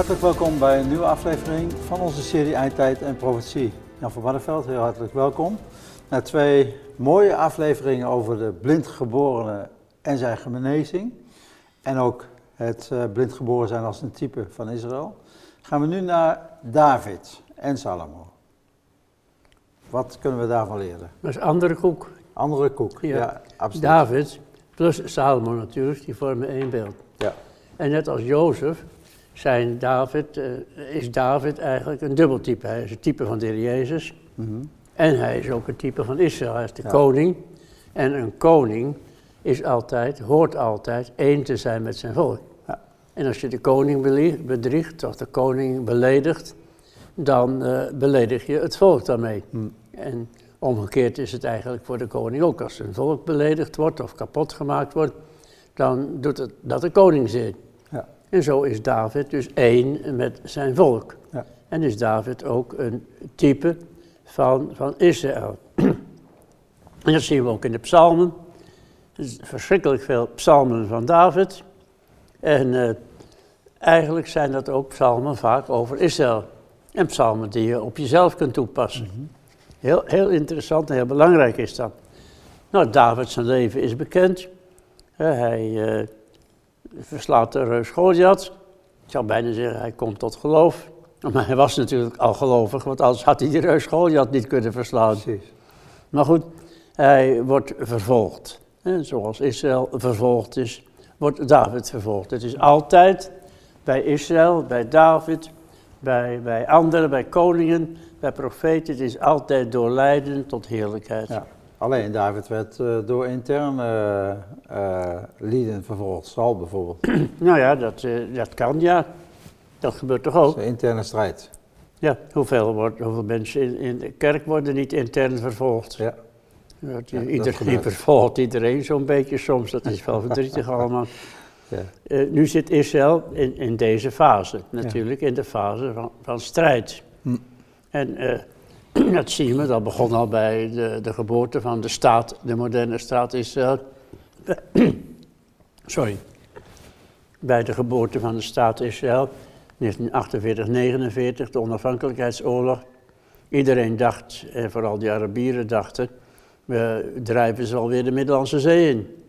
Hartelijk welkom bij een nieuwe aflevering van onze serie Eindtijd en Profetie. Jan van Barneveld, heel hartelijk welkom. Na twee mooie afleveringen over de blindgeborene en zijn genezing. En ook het uh, blindgeboren zijn als een type van Israël. Gaan we nu naar David en Salomo. Wat kunnen we daarvan leren? Dat is andere koek. Andere koek, ja, Ja. absoluut. David plus Salomo natuurlijk, die vormen één beeld. Ja, En net als Jozef zijn David, eh, is David eigenlijk een dubbeltype. Hij is een type van de Heer Jezus mhm. en hij is ook een type van Israël. Hij is de Ja. koning. En een koning is altijd, hoort altijd één te zijn met zijn volk. Ja. En als je de koning bedriegt of de koning beledigt, dan eh, beledig je het volk daarmee. Hm. En omgekeerd is het eigenlijk voor de koning ook. Als een volk beledigd wordt of kapot gemaakt wordt, dan doet het dat de koning zit. En zo is David dus één met zijn volk. Ja. En is David ook een type van, van Israël. en dat zien we ook in de psalmen. Er verschrikkelijk veel psalmen van David. En eh, eigenlijk zijn dat ook psalmen vaak over Israël. En psalmen die je op jezelf kunt toepassen. Heel, heel interessant en heel belangrijk is dat. Nou, David zijn leven is bekend. Hij eh, verslaat de reus Goliath. Ik zou bijna zeggen, hij komt tot geloof. Maar hij was natuurlijk al gelovig, want anders had hij die reus Goliath niet kunnen verslaan. precies. Maar goed, hij wordt vervolgd. En zoals Israël vervolgd is, wordt David vervolgd. Het is altijd bij Israël, bij David, bij, bij anderen, bij koningen, bij profeten. Het is altijd door lijden tot heerlijkheid. Ja. Alleen David werd eh, door interne eh, lieden vervolgd. Saul bijvoorbeeld. Nou ja, dat, dat kan, ja. Dat gebeurt toch ook? Een interne strijd. Ja, hoeveel, wordt, hoeveel mensen in, in de kerk worden niet intern vervolgd? Ja. Dat, Ja, iedereen vervolgt iedereen zo'n beetje soms, dat is wel verdrietig allemaal. Ja. Nu zit Israël in, in deze fase, natuurlijk, in de fase van, van strijd. Hm. En dat zien we, dat begon al bij de, de geboorte van de staat, de moderne staat Israël. Sorry. Bij de geboorte van de staat Israël, 1948-49, de onafhankelijkheidsoorlog. Iedereen dacht, en vooral die Arabieren dachten, we drijven ze alweer de Middellandse Zee in.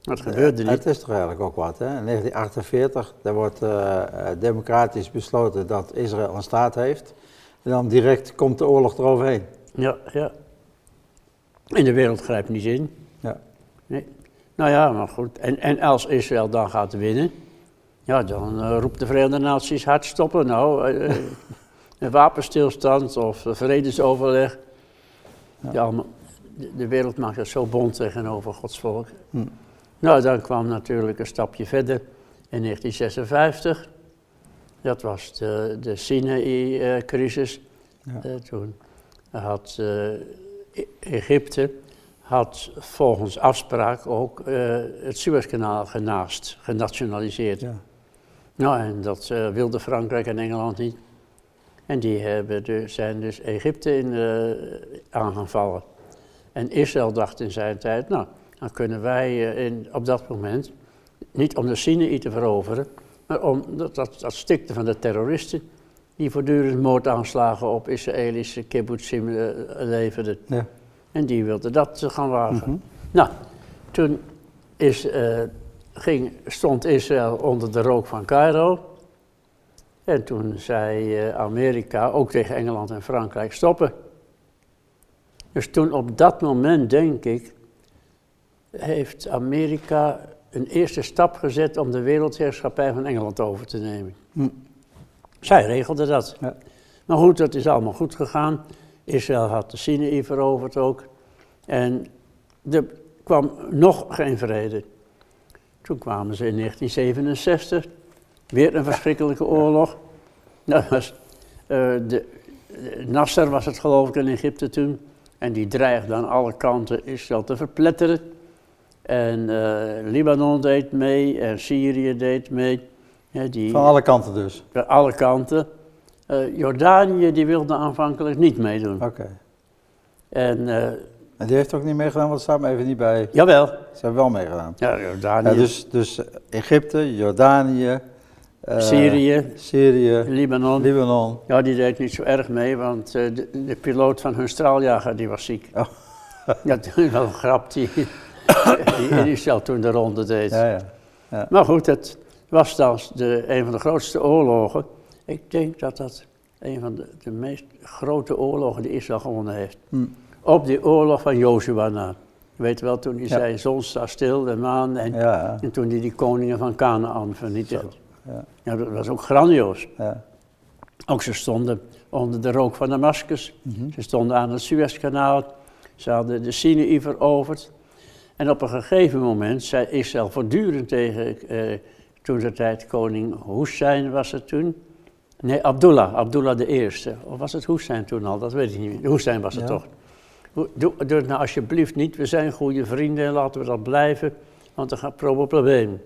Dat gebeurde niet. Het is toch eigenlijk ook wat, hè? In 1948, daar wordt eh, eh, democratisch besloten dat Israël een staat heeft. En dan direct komt de oorlog eroverheen. Ja, ja. En de wereld grijpt niet in. Ja. Nee. Nou ja, maar goed. En, en als Israël dan gaat winnen, ja, dan eh, roept de Verenigde Naties hard stoppen. Nou, eh, eh, een wapenstilstand of een vredesoverleg. Ja. de wereld maakt het zo bond tegenover Gods volk. Hm. Nou, dan kwam natuurlijk een stapje verder in 1956. Dat was de, de Sinaï-crisis. Ja. Eh, toen had eh, Egypte had volgens afspraak ook eh, het Suezkanaal genaast, genationaliseerd. Ja. Nou, en dat wilde Frankrijk en Engeland niet. En die hebben dus, zijn dus Egypte in, aangevallen. En Israël dacht in zijn tijd, nou, dan kunnen wij in, op dat moment, niet om de Sinaï te veroveren, maar om dat, dat, dat stikte van de terroristen, die voortdurend moordaanslagen op Israëlische kibbutzim eh, leverden. Ja. En die wilden dat eh, gaan wagen. Mhm. Nou, toen is, eh, ging, stond Israël onder de rook van Cairo. En toen zei Amerika, ook tegen Engeland en Frankrijk, stoppen. Dus toen op dat moment, denk ik, heeft Amerika een eerste stap gezet om de wereldheerschappij van Engeland over te nemen. Hm. Zij regelde dat. Ja. Maar goed, dat is allemaal goed gegaan. Israël had de Sinaï veroverd ook. En er kwam nog geen vrede. Toen kwamen ze in 1967, weer een verschrikkelijke oorlog. Dat was, eh, de, de- Nasser was het geloof ik in Egypte toen. En die dreigde aan alle kanten Israël te verpletteren. En eh, Libanon deed mee en Syrië deed mee. Die, Van alle kanten dus. aan alle kanten. Eh, Jordanië die wilde aanvankelijk niet meedoen. Oké. En eh, En die heeft ook niet meegedaan, want het staat me even niet bij. jawel, Ze hebben wel meegedaan. ja, Jordanië. Ja, dus, dus Egypte, Jordanië, Syrië, Syrië, Libanon. Libanon. Ja, die deed niet zo erg mee, want de, de piloot van hun straaljager die was ziek. Oh. Ja, dat is wel een grap die, die, zelf toen de ronde deed. Ja, ja. Maar goed, het was dan de, een van de grootste oorlogen. Ik denk dat dat een van de, de meest grote oorlogen die Israël gewonnen heeft. Hm. Op die oorlog van Jozua na. Je weet wel, toen hij Ja. zei, zon staat stil, de maan. En, Ja, en toen hij die koningen van Canaan vernietigde. ja, Ja, dat was ook grandioos. ja. Ook ze stonden onder de rook van Damascus. Mhm. Ze stonden aan het Suezkanaal. Ze hadden de Sinaï veroverd. En op een gegeven moment zei Israël voortdurend tegen, eh, toen de tijd koning Hussein was het toen. Nee, Abdullah, Abdullah de Eerste. Of was het Hussein toen al? Dat weet ik niet meer. Hussein was het Ja. toch. Doe, doe het nou alsjeblieft niet. We zijn goede vrienden en laten we dat blijven. Want er gaat probe probleem.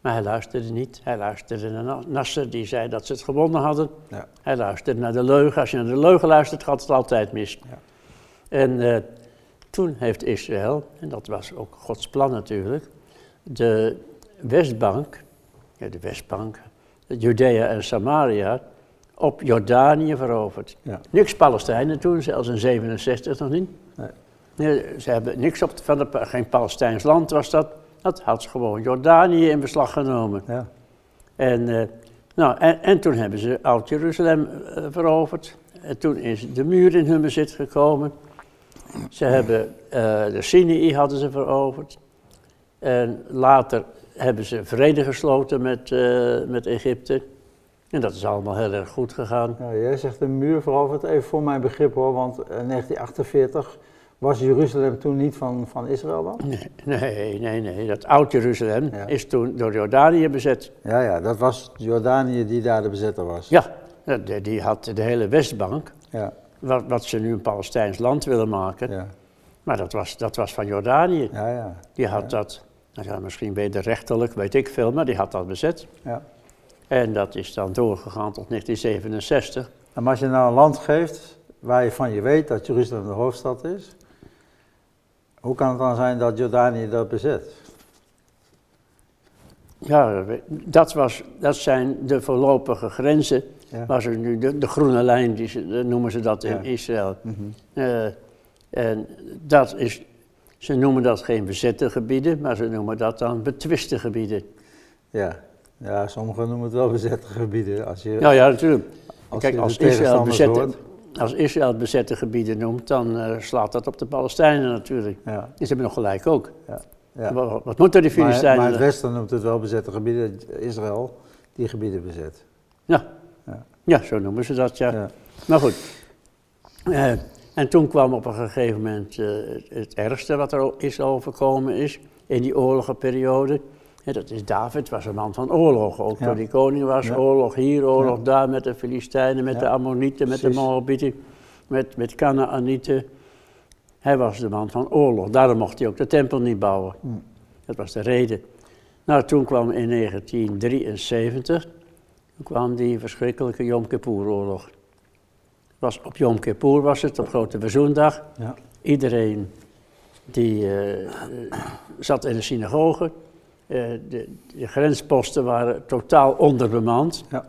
Maar hij luisterde niet. Hij luisterde naar Na- Nasser, die zei dat ze het gewonnen hadden. Ja. Hij luisterde naar de leugen. Als je naar de leugen luistert, gaat het altijd mis. Ja. En eh, toen heeft Israël, en dat was ook Gods plan natuurlijk, de Westbank, ja, de Westbank, Judea en Samaria, op Jordanië veroverd. Ja. Niks Palestijnen toen, zelfs in 67 nog niet. Nee. Nee, ze hebben niks op, van de, geen Palestijns land was dat. Dat had ze gewoon Jordanië in beslag genomen. Ja. En, eh, nou, en, en toen hebben ze Oud-Jeruzalem eh, veroverd. En toen is de muur in hun bezit gekomen. Ze hebben eh, de Sinai hadden ze veroverd. En later hebben ze vrede gesloten met, eh, met Egypte. En dat is allemaal heel erg goed gegaan. Ja, jij zegt de muur veroverd, even voor mijn begrip hoor, want in 1948 was Jeruzalem toen niet van, van Israël dan? Nee, nee, nee, nee. dat Oud-Jeruzalem Ja. is toen door Jordanië bezet. Ja, ja, dat was Jordanië die daar de bezetter was. Ja, die die had de hele Westbank, Ja, wat, wat ze nu een Palestijns land willen maken. ja, Maar dat was, dat was van Jordanië. ja, ja. Die had dat, nou ja, misschien wederrechtelijk, weet ik veel, maar die had dat bezet. ja. En dat is dan doorgegaan tot 1967. En maar als je nou een land geeft waar je van je weet dat Jeruzalem de hoofdstad is, hoe kan het dan zijn dat Jordanië dat bezet? Ja, dat, was, dat zijn de voorlopige grenzen. Ja. Waar ze nu de, de groene lijn, die ze, dat noemen ze dat in Ja. Israël. Mhm. Eh, en dat is, ze noemen dat geen bezette gebieden, maar ze noemen dat dan betwiste gebieden. ja. ja, sommigen noemen het wel bezette gebieden. Als je, Ja, ja, natuurlijk. als Kijk, als Israël, bezette, hoort. als Israël bezette gebieden noemt, dan eh, slaat dat op de Palestijnen natuurlijk. Ja, Die hebben nog gelijk ook. ja. Wat, wat moeten die Maar, Filistijnen? maar het Westen noemt het wel bezette gebieden, Israël, die gebieden bezet. ja. Ja. zo noemen ze dat, ja. Ja. Maar goed. Eh, en toen kwam op een gegeven moment eh, het, ergste wat er is overkomen is in die oorlogenperiode. En dat is David, was een man van oorlog. Ook Ja. toen die koning was, Ja. oorlog hier, oorlog daar met de Filistijnen, met de Ammonieten, met Precies. de Moabieten, met, met Canaanieten. Hij was de man van oorlog, daarom mocht hij ook de tempel niet bouwen. Hm. Dat was de reden. Nou, toen kwam in 1973, toen kwam die verschrikkelijke Yom Kippur-oorlog. Was, op Yom Kippur was het, op Grote Verzoendag. Ja. Iedereen die eh, zat in de synagoge. Eh, de, de grensposten waren totaal onderbemand. Ja.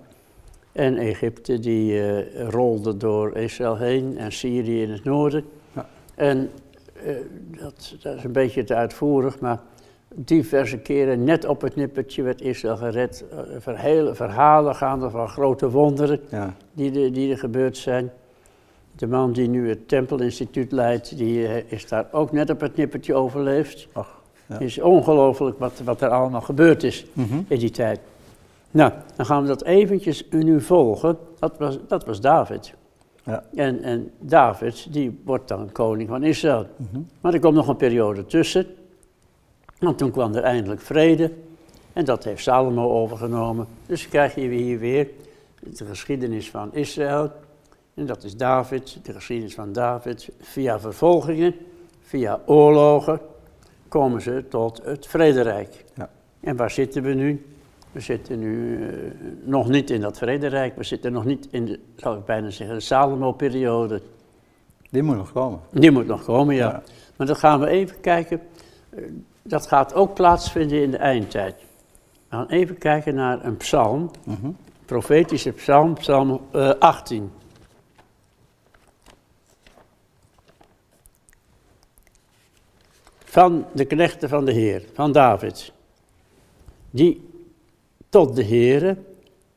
En Egypte die eh, rolde door Israël heen en Syrië in het noorden. Ja. En dat, dat is een beetje te uitvoerig, maar diverse keren net op het nippertje werd Israël gered. Eh, verhele verhalen gaande van grote wonderen Ja. die, er- die er gebeurd zijn. De man die nu het Tempelinstituut leidt, die eh, is daar ook net op het nippertje overleefd. Ach, ja. Het is ongelooflijk wat, wat er allemaal gebeurd is Mhm. in die tijd. Nou, dan gaan we dat eventjes nu volgen. Dat was, dat was David. Ja. En, en David, die wordt dan koning van Israël. Mhm. Maar er komt nog een periode tussen. Want toen kwam er eindelijk vrede. En dat heeft Salomo overgenomen. Dus krijg je hier weer de geschiedenis van Israël. En dat is David, de geschiedenis van David. Via vervolgingen, via oorlogen, komen ze tot het vrederijk. Ja. En waar zitten we nu? We zitten nu eh, nog niet in dat vrederijk. We zitten nog niet in de, zal ik bijna zeggen, de Salomo-periode. Die moet nog komen. Die moet nog komen, ja. Ja. Maar dan gaan we even kijken. Eh, Dat gaat ook plaatsvinden in de eindtijd. We gaan even kijken naar een psalm, Mhm. profetische psalm, psalm eh, 18. Van de knechten van de Heer, van David. Die tot de Heere,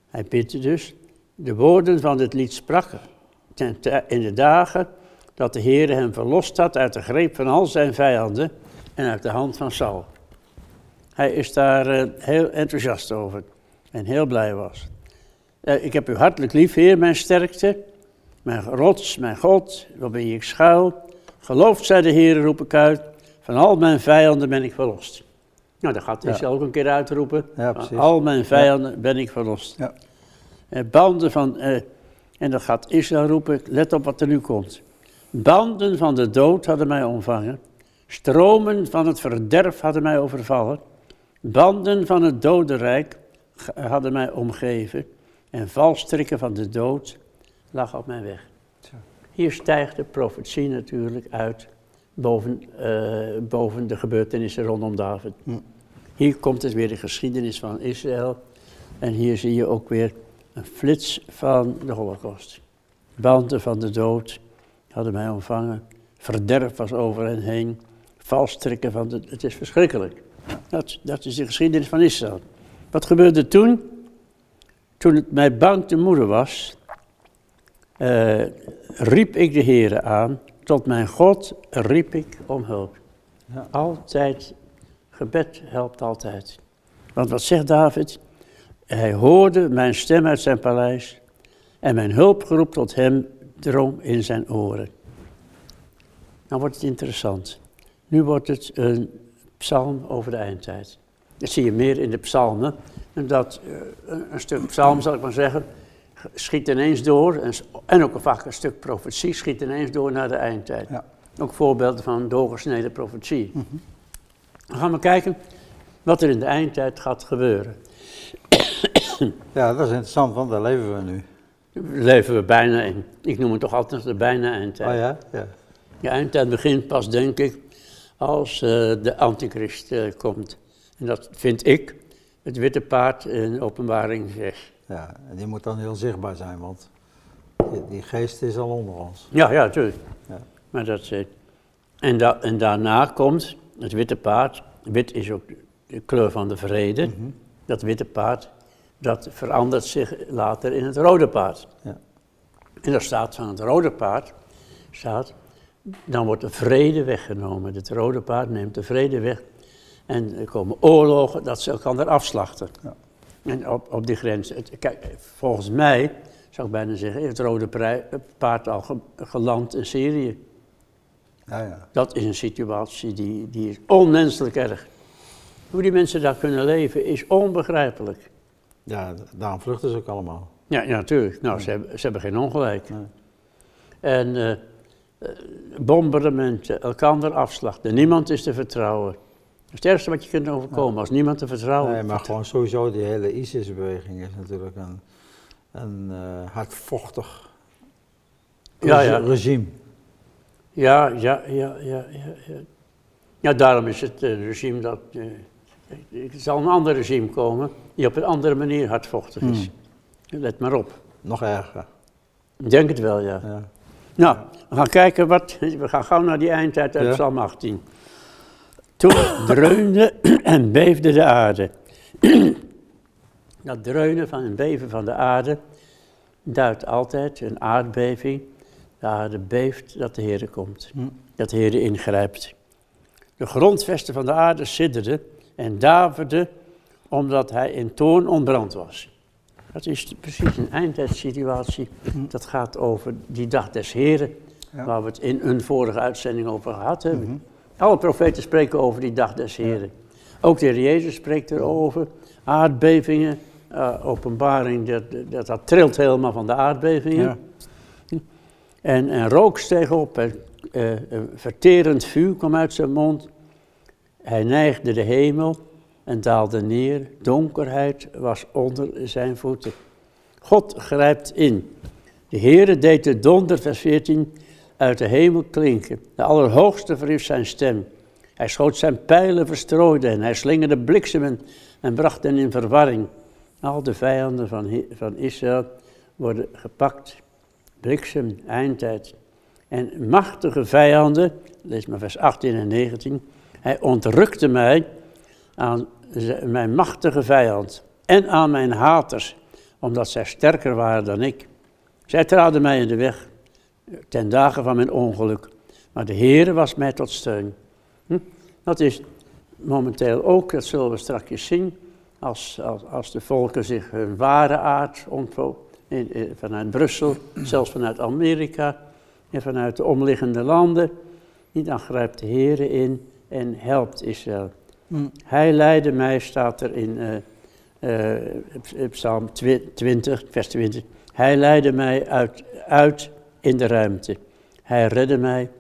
hij bidde dus, de woorden van het lied sprak ten tij- in de dagen dat de Heere hem verlost had uit de greep van al zijn vijanden en uit de hand van Saul. Hij is daar eh, heel enthousiast over en heel blij was. Eh, ik heb u hartelijk lief, Heer, mijn sterkte, mijn rots, mijn God, waarbij ik schuil. Geloofd zij de Heer, roep ik uit, van al mijn vijanden ben ik verlost. Nou, dat gaat hij Ja. zelf een keer uitroepen. Ja, Van al mijn vijanden ben ik verlost. Ja. Eh, banden van, eh, en dan gaat Israël roepen, let op wat er nu komt. Banden van de dood hadden mij omvangen. Stromen van het verderf hadden mij overvallen. Banden van het dodenrijk hadden mij omgeven. En valstrikken van de dood lag op mijn weg. Hier stijgt de profetie natuurlijk uit boven, eh, boven de gebeurtenissen rondom David. Hier komt het weer de geschiedenis van Israël. En hier zie je ook weer een flits van de holocaust. Banden van de dood hadden mij ontvangen. Verderf was over hen heen. Valstrikken van de... Het is verschrikkelijk. Dat, dat is de geschiedenis van Israël. Wat gebeurde toen? Toen het mij bang te moeder was, eh, riep ik de Heere aan. Tot mijn God riep ik om hulp. Ja. Altijd, gebed helpt altijd. Want wat zegt David? Hij hoorde mijn stem uit zijn paleis en mijn hulpgeroep tot hem drong in zijn oren. Nou wordt het interessant. Nu wordt het een psalm over de eindtijd. Dat zie je meer in de psalmen. En dat eh, een, stuk psalm, zal ik maar zeggen, schiet ineens door. En, ook vaak een stuk profetie schiet ineens door naar de eindtijd. Ja. Ook voorbeelden van doorgesneden profetie. Dan gaan we kijken wat er in de eindtijd gaat gebeuren. ja, dat is interessant, want daar leven we nu. Leven we bijna in. Ik noem het toch altijd de bijna eindtijd. Oh ja? Ja. De eindtijd begint pas, denk ik, als eh, de antichrist eh, komt. En dat vind ik, het witte paard in openbaring 6. ja. En die moet dan heel zichtbaar zijn, want die, die geest is al onder ons. Ja, ja, natuurlijk. Ja. Maar dat, en, da- en daarna komt het witte paard. Wit is ook de kleur van de vrede. Mhm. Dat witte paard, dat verandert zich later in het rode paard. Ja. En daar staat van het rode paard, staat, dan wordt de vrede weggenomen. Het rode paard neemt de vrede weg. En er komen oorlogen dat ze elkaar afslachten. Ja. En op, op die grens, het- kijk, volgens mij, zou ik bijna zeggen, heeft het rode paard al ge- geland in Syrië. Ja, ja. Dat is een situatie die, die is onmenselijk erg. Hoe die mensen daar kunnen leven is onbegrijpelijk. ja, daarom vluchten ze ook allemaal. Ja, ja natuurlijk. Nou, ze, hebben, ze hebben geen ongelijk. Nee. En eh, bombardementen, elkaar afslachten. Niemand is te vertrouwen. Dat is het ergste wat je kunt overkomen, als niemand te vertrouwen. Nee, maar gewoon sowieso die hele ISIS-beweging is natuurlijk een, een eh, hardvochtig Ja, ja. regime. Ja, ja, ja, ja, ja. Ja, daarom is het eh, regime dat... eh, er zal een ander regime komen die op een andere manier hardvochtig is. Let maar op. Nog erger. Ik denk het wel, ja. Nou, we gaan kijken wat. We gaan gauw naar die eindtijd uit Ja. Psalm 18. Toen dreunde en beefde de aarde. Dat dreunen van en beven van de aarde duidt altijd een aardbeving. De aarde beeft dat de Heer komt, Hm. dat de Heer ingrijpt. De grondvesten van de aarde sidderden en daverde omdat hij in toorn ontbrand was. Dat is precies een eindtijdssituatie. Dat gaat over die dag des Heren, Ja. waar we het in een vorige uitzending over gehad hebben. Mhm. Alle profeten spreken over die dag des Heren. Ook de Heer Jezus spreekt erover. Aardbevingen, eh, openbaring, dat, dat, dat trilt helemaal van de aardbevingen. Ja. En, en rook steeg op en eh, een verterend vuur kwam uit zijn mond. Hij neigde de hemel en daalde neer. Donkerheid was onder zijn voeten. God grijpt in. De Heere deed de donder, vers 14, uit de hemel klinken. De Allerhoogste verhief zijn stem. Hij schoot zijn pijlen verstrooide en hij slingerde bliksemen en bracht hen in verwarring. Al de vijanden van, van Israël worden gepakt. Bliksem, eindtijd. En machtige vijanden, lees maar vers 18 en 19, hij ontrukte mij aan mijn machtige vijand en aan mijn haters, omdat zij sterker waren dan ik. Zij traden mij in de weg ten dagen van mijn ongeluk, maar de Heere was mij tot steun. Hm? Dat is momenteel ook, dat zullen we straks zien, als, als, als de volken zich hun ware aard ontvoeren, vanuit Brussel, zelfs vanuit Amerika en vanuit de omliggende landen, dan grijpt de Heer in en helpt Israël. Mm. Hij leidde mij, staat er in uh, uh, Psalm 20, vers 20. Hij leidde mij uit, uit in de ruimte. Hij redde mij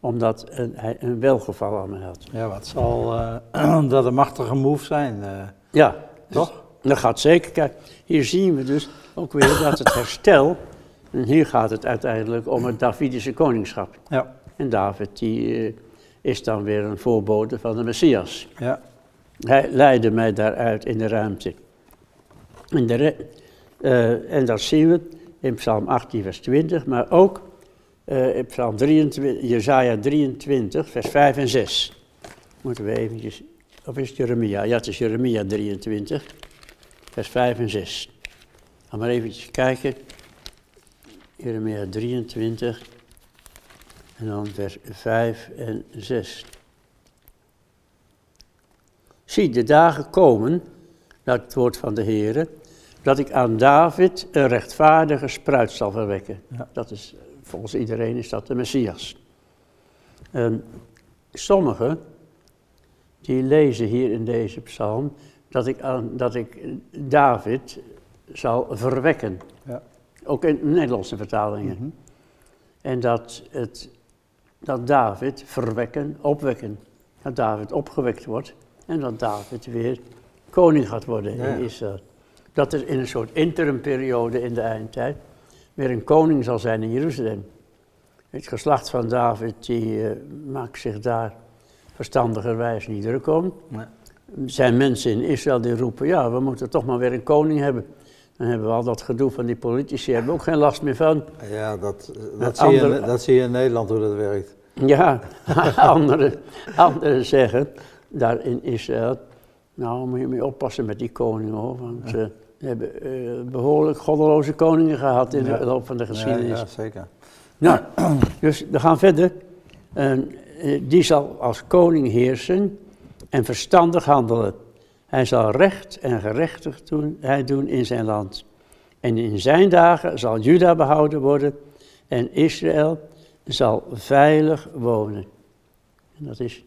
omdat een, hij een welgeval aan me had. Ja, wat zal uh, dat een machtige move zijn? ja, toch? dat gaat zeker. Kijk, hier zien we dus ook weer dat het herstel, en hier gaat het uiteindelijk om het Davidische koningschap. Ja. En David die is dan weer een voorbode van de Messias. Ja. Hij leidde mij daaruit in de ruimte. En, de, uh, en dat zien we in Psalm 18, vers 20, maar ook uh, in Psalm 23, Jezaja 23, vers 5 en 6. Moeten we eventjes, of is het Jeremia? Ja, het is Jeremia 23, vers 5 en 6. Gaan maar eventjes kijken. Jeremia 23, en dan vers 5 en 6. Zie, de dagen komen, dat het woord van de Heer, dat ik aan David een rechtvaardige spruit zal verwekken. Ja. Dat is, volgens iedereen is dat de Messias. Um, sommigen, die lezen hier in deze psalm, dat ik, aan, dat ik David zal verwekken. Ja. Ook in Nederlandse vertalingen. Mm -hmm. En dat het dat David verwekken, opwekken. Dat David opgewekt wordt en dat David weer koning gaat worden in Israël. Dat er in een soort interimperiode in de eindtijd weer een koning zal zijn in Jeruzalem. Het geslacht van David die, uh, maakt zich daar verstandigerwijs niet druk om. Nee. Er zijn mensen in Israël die roepen, ja, we moeten toch maar weer een koning hebben. Dan hebben we al dat gedoe van die politici, hebben we ook geen last meer van. Ja, dat, dat, zie, je, dat zie je in Nederland hoe dat werkt. Ja, anderen, anderen zeggen daar in Israël, nou moet je mee oppassen met die koningen hoor, want uh, we hebben uh, behoorlijk goddeloze koningen gehad in de loop van de geschiedenis. Ja, ja zeker. Nou, dus we gaan verder. Uh, die zal als koning heersen en verstandig handelen. Hij zal recht en gerechtig doen, hij doen in zijn land. En in zijn dagen zal Juda behouden worden en Israël zal veilig wonen. En dat is,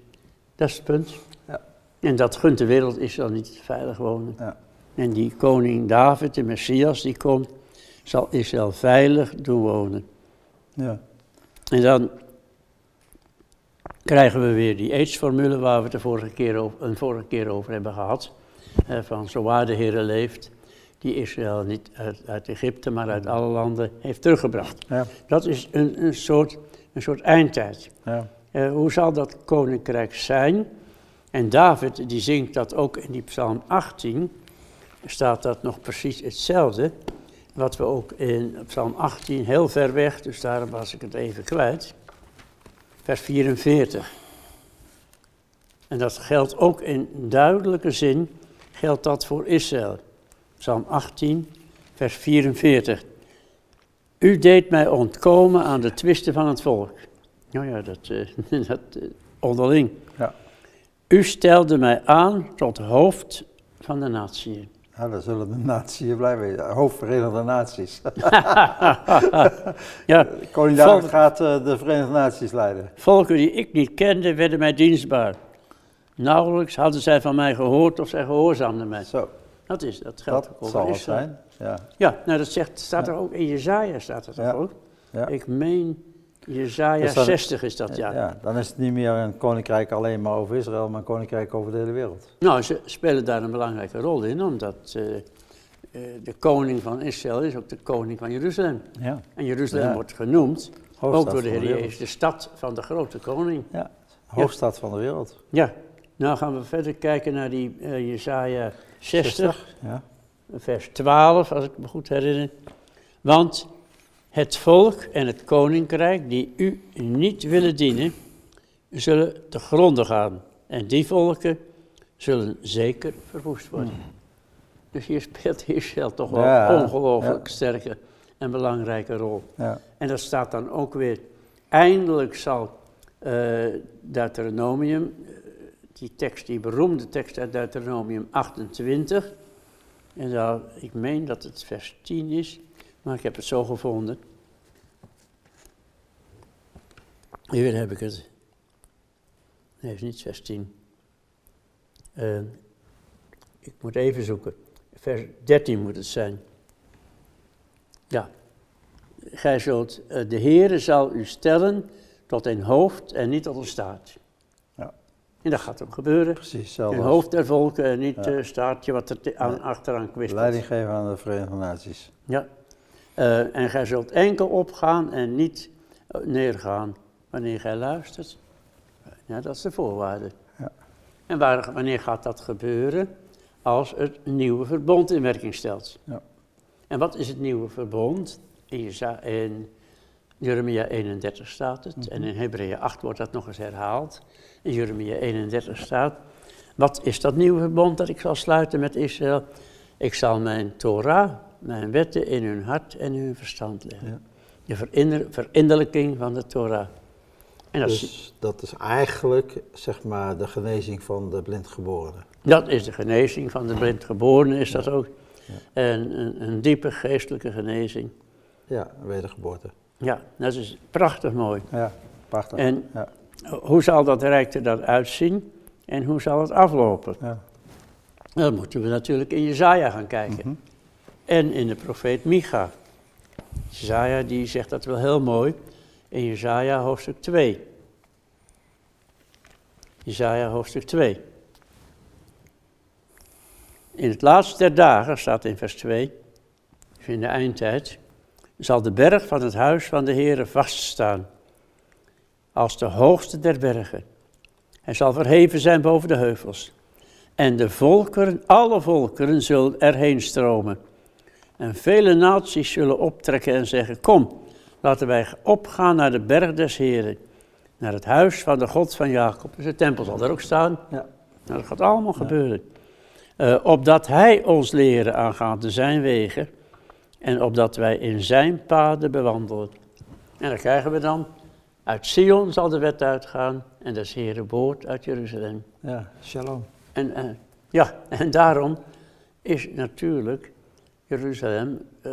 dat is het punt. Ja. En dat gunt de wereld Israël niet veilig wonen. Ja. En die koning David, de Messias, die komt, zal Israël veilig doen wonen. Ja. En dan krijgen we weer die aidsformule waar we het de vorige keer over, een vorige keer over hebben gehad. van zo waar de Heer leeft, die Israël niet uit, uit, Egypte, maar uit alle landen heeft teruggebracht. Ja. Dat is een, een, soort, een soort eindtijd. Ja. Uh, hoe zal dat koninkrijk zijn? En David die zingt dat ook in die psalm 18, staat dat nog precies hetzelfde. Wat we ook in psalm 18, heel ver weg, dus daarom was ik het even kwijt vers 44. En dat geldt ook in duidelijke zin, geldt dat voor Israël. Psalm 18, vers 44. U deed mij ontkomen aan de twisten van het volk. Nou ja, dat, uh, dat uh, onderling. Ja. U stelde mij aan tot hoofd van de natie. Dan zullen de naties blijven. Hoofd Verenigde Naties. ja, Koning David gaat uh, de Verenigde Naties leiden. Volken die ik niet kende, werden mij dienstbaar. Nauwelijks hadden zij van mij gehoord of zij gehoorzaamden mij. Zo. Dat is, dat geldt dat ook zal het zijn, ja. Ja, nou dat zegt, staat er ook in Jezaja staat er ja. ook. Ja. Ik meen Jezaja 60 is dat, ja. ja. Dan is het niet meer een koninkrijk alleen maar over Israël, maar een koninkrijk over de hele wereld. Nou, ze spelen daar een belangrijke rol in, omdat uh, de koning van Israël is ook de koning van Jeruzalem. Ja. En Jeruzalem wordt genoemd, ook door de Heer Jezus, de stad van de grote koning. Ja, hoofdstad van de wereld. Ja, nou gaan we verder kijken naar die uh, Jezaja 60, Ja. vers 12, als ik me goed herinner. Want het volk en het koninkrijk die u niet willen dienen, zullen te gronden gaan. En die volken zullen zeker verwoest worden. Dus hier speelt Israël toch wel Hmm. Ja, een ongelooflijk ja. sterke en belangrijke rol. Ja. En dat staat dan ook weer, eindelijk zal eh Deuteronomium, eh, die tekst, die beroemde tekst uit Deuteronomium 28, en daar, ik meen dat het vers 10 is, maar ik heb het zo gevonden. Hier heb ik het. Nee, het is niet vers 10. Eh, ik moet even zoeken. Vers 13 moet het zijn. Ja. Gij zult, eh, de Heere zal u stellen tot een hoofd en niet tot een staart. Ja. En dat gaat ook gebeuren. Precies, Een hetzelfde. als hoofd der volken en niet Ja. een staartje wat er aan, achteraan kwispelt. Leiding geven aan de Verenigde Naties. Ja. Eh, en gij zult enkel opgaan en niet eh, neergaan wanneer gij luistert. Ja, dat is de voorwaarde. Ja. En waar, wanneer gaat dat gebeuren? Als het nieuwe verbond in werking stelt. Ja. En wat is het nieuwe verbond? In, Jeza- in Jeremia 31 staat het. En in Hebreeën 8 wordt dat nog eens herhaald. In Jeremia 31 staat... Wat is dat nieuwe verbond dat ik zal sluiten met Israël? Ik zal mijn Torah, mijn wetten in hun hart en in hun verstand leggen. Ja. De verinder- verinnerlijking van de Torah. En dat, is, Dus dat is eigenlijk, zeg maar, de genezing van de blindgeborenen. dat is de genezing van de blindgeborene, is dat ook. Ja. En een, een diepe geestelijke genezing. Ja, wedergeboorte. Ja, dat is prachtig mooi. Ja, prachtig. En Ja. hoe zal dat rijk er dan uitzien? En hoe zal het aflopen? Ja. Dan moeten we natuurlijk in Jezaja gaan kijken. Mhm. En in de profeet Micha. Jezaja die zegt dat wel heel mooi in Jezaja hoofdstuk 2. Jezaja hoofdstuk 2. In het laatste der dagen, staat in vers 2, dus in de eindtijd, zal de berg van het huis van de Heere vaststaan, als de hoogste der bergen. Hij zal verheven zijn boven de heuvels. En de volkeren, alle volkeren, zullen erheen stromen. En vele naties zullen optrekken en zeggen, kom, laten wij opgaan naar de berg des Heren, naar het huis van de God van Jacob. Dus de tempel zal er ook staan. Ja. Nou, dat gaat allemaal gebeuren. Eh, opdat hij ons leren aangaande zijn wegen en opdat wij in zijn paden bewandelen. En dan krijgen we dan, uit Sion zal de wet uitgaan en des Heren woord uit Jeruzalem. ja, shalom. En, eh, ja, en daarom is natuurlijk Jeruzalem eh,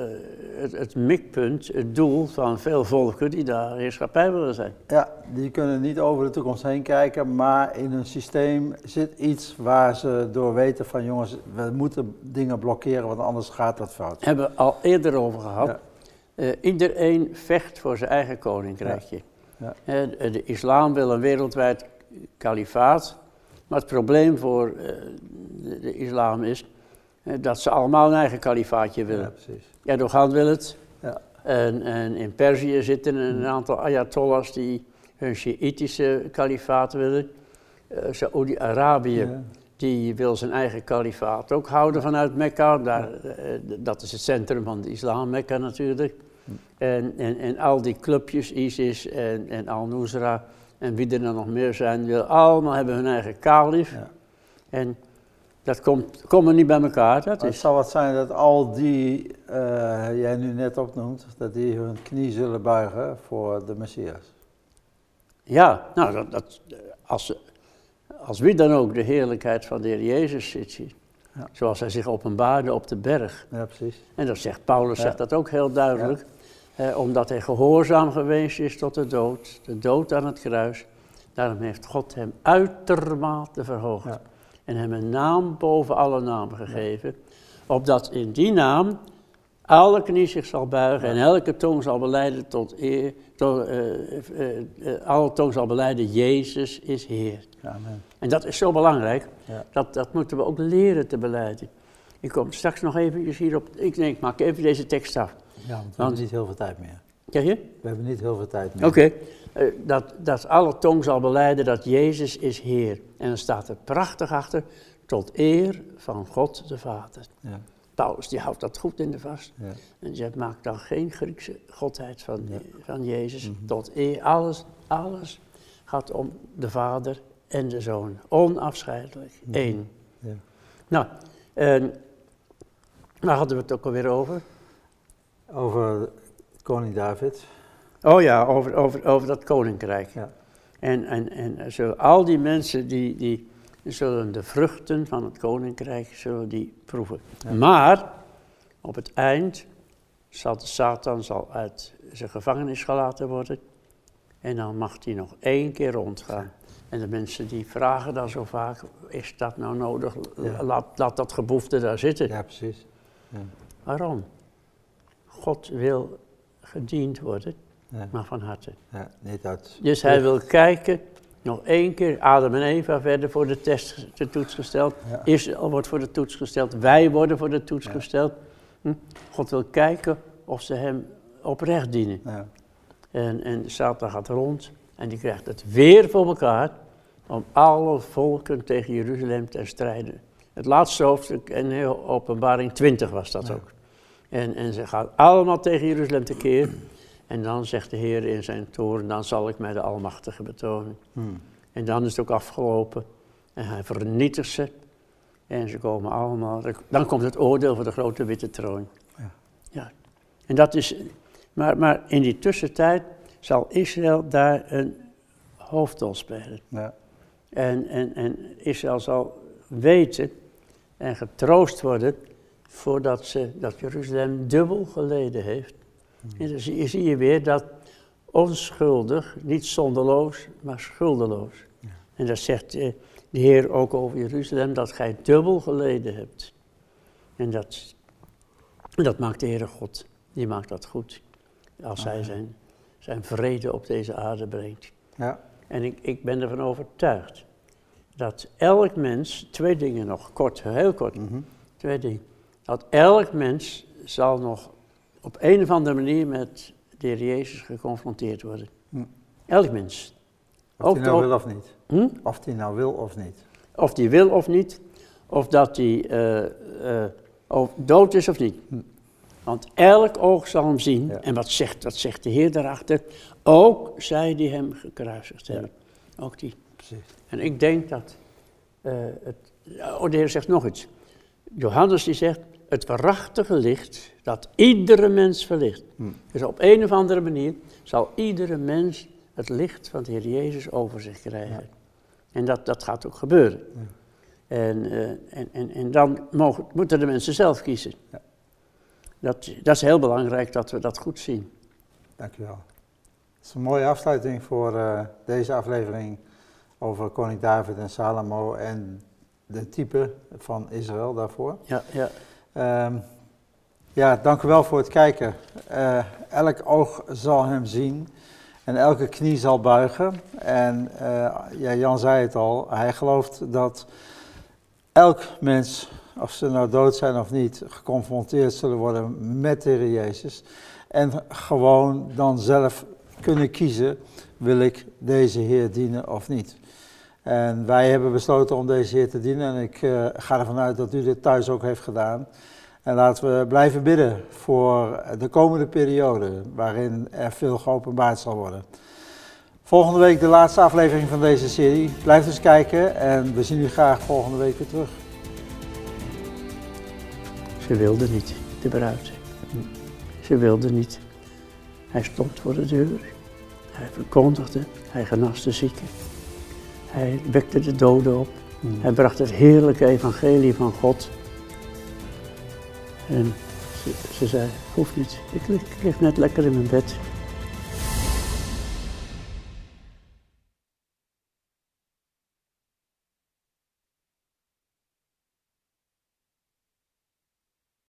het, het mikpunt, het doel van veel volken die daar heerschappij willen zijn. Ja, die kunnen niet over de toekomst heen kijken, maar in hun systeem zit iets waar ze door weten van jongens, we moeten dingen blokkeren, want anders gaat dat fout. Hebben we al eerder over gehad. Ja. Eh, iedereen vecht voor zijn eigen koninkrijkje. Ja. Eh, de, de islam wil een wereldwijd kalifaat, maar het probleem voor de, de islam is dat ze allemaal een eigen kalifaatje willen. Ja, precies. Erdogan wil het. Ja. En, en in Perzië zitten een aantal ayatollahs die hun Sjiïtische kalifaat willen. Eh Saoedi-Arabië, Ja. die wil zijn eigen kalifaat ook houden vanuit Mekka. Daar, eh, dat is het centrum van de islam, Mekka natuurlijk. En, en, en al die clubjes, ISIS en, en Al-Nusra en wie er dan nog meer zijn, willen allemaal hebben hun eigen kalif. Ja. En dat komt, komen niet bij elkaar. Dat het is, zal wat zijn dat al die, eh, jij nu net opnoemt, dat die hun knie zullen buigen voor de Messias. Ja, nou, dat, dat, als, als wie dan ook de heerlijkheid van de Heer Jezus ziet, Ja. zoals hij zich openbaarde op de berg. Ja, precies. En dat zegt Paulus, Ja. zegt dat ook heel duidelijk, eh, omdat hij gehoorzaam geweest is tot de dood, de dood aan het kruis. Daarom heeft God hem uitermate verhoogd. En hem een naam boven alle namen gegeven, opdat in die naam alle knie zich zal buigen en elke tong zal beleiden tot eer, tot, eh, eh, eh, alle tong zal beleiden, Jezus is Heer. Amen. En dat is zo belangrijk, Ja. dat, dat moeten we ook leren te beleiden. Ik kom straks nog eventjes hierop, ik denk, ik maak even deze tekst af. Ja, want we Want- hebben niet heel veel tijd meer. Kijk je? We hebben niet heel veel tijd meer. Oké, dat, dat alle tong zal beleiden dat Jezus is Heer. En dan staat er prachtig achter, tot eer van God de Vader. Ja. Paulus die houdt dat goed in de vast. Ja. En je maakt dan geen Griekse godheid van, Ja. van Jezus. Mhm. Tot eer, alles, alles gaat om de Vader en de Zoon. Onafscheidelijk, Mhm. één. Ja. Nou, en waar hadden we het ook alweer over? Over koning David. Oh ja, over, over, over dat koninkrijk. Ja. En, en, en zullen al die mensen die, die zullen de vruchten van het koninkrijk zullen die proeven. Ja. Maar op het eind zal de Satan zal uit zijn gevangenis gelaten worden. En dan mag hij nog één keer rondgaan. En de mensen die vragen dan zo vaak, is dat nou nodig? Ja. Laat, laat dat geboefte daar zitten. Ja, precies. Ja. Waarom? God wil gediend worden, Ja. maar van harte. Ja, niet uit. Dus hij wil kijken, nog één keer, Adam en Eva werden voor de test, de toets gesteld. Ja. Israël wordt voor de toets gesteld, wij worden voor de toets gesteld. Hm? God wil kijken of ze hem oprecht dienen. Ja. En, en Satan gaat rond en die krijgt het weer voor elkaar om alle volken tegen Jeruzalem te strijden. Het laatste hoofdstuk in heel openbaring 20 was dat ook. En, en ze gaan allemaal tegen Jeruzalem tekeer. En dan zegt de Heer in zijn toren, dan zal ik mij de Almachtige betonen. Hmm. En dan is het ook afgelopen. En hij vernietigt ze. En ze komen allemaal. Dan komt het oordeel voor de grote witte troon. Ja. ja. En dat is. Maar, maar in die tussentijd zal Israël daar een hoofdrol spelen. Ja. En, en, en Israël zal weten en getroost worden voordat ze, dat Jeruzalem dubbel geleden heeft. En dan zie je, zie je weer dat onschuldig, niet zonderloos, maar schuldeloos. Ja. En dat zegt eh, de Heer ook over Jeruzalem, dat gij dubbel geleden hebt. En dat, dat maakt de Heere God, die maakt dat goed. Als hij zijn, zijn vrede op deze aarde brengt. Ja. En ik, ik ben ervan overtuigd dat elk mens, twee dingen nog, kort, heel kort, Mhm. twee dingen. Dat elk mens zal nog op een of andere manier met de Heer Jezus geconfronteerd worden. Hm. Elk mens. Of hij nou wil of niet. Hm? Of hij nou wil of niet. Of die wil of niet, of dat die eh, eh, dood is of niet. Hm. Want elk oog zal hem zien. Ja. En wat zegt, wat zegt de Heer daarachter? Ook zij die hem gekruisigd Ja. hebben. Ook die. Precies. En ik denk dat, eh, het, oh de Heer zegt nog iets. Johannes die zegt, het waarachtige licht dat iedere mens verlicht. Hm. Dus op een of andere manier zal iedere mens het licht van de Heer Jezus over zich krijgen. Ja. En dat, dat gaat ook gebeuren. Ja. En, eh, en, en, en dan mogen, moeten de mensen zelf kiezen. Ja. Dat, dat is heel belangrijk dat we dat goed zien. Dankjewel. Het is een mooie afsluiting voor eh, deze aflevering over koning David en Salomo en de type van Israël daarvoor. Ja, ja. Ehm, ja, dank u wel voor het kijken. Eh, elk oog zal hem zien en elke knie zal buigen. En eh, ja, Jan zei het al, hij gelooft dat elk mens, of ze nou dood zijn of niet, geconfronteerd zullen worden met de Heer Jezus. En gewoon dan zelf kunnen kiezen, wil ik deze Heer dienen of niet. En wij hebben besloten om deze Heer te dienen en ik eh, ga ervan uit dat u dit thuis ook heeft gedaan. En laten we blijven bidden voor de komende periode waarin er veel geopenbaard zal worden. Volgende week de laatste aflevering van deze serie. Blijf dus kijken en we zien u graag volgende week weer terug. Ze wilde niet, de bruid. Ze wilde niet. Hij stond voor de deur. Hij verkondigde. Hij genas de zieken. Hij wekte de doden op. Hij bracht het heerlijke evangelie van God. En ze, ze zei, hoeft niet. Ik lig, ik lig net lekker in mijn bed.